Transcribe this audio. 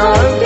Lord.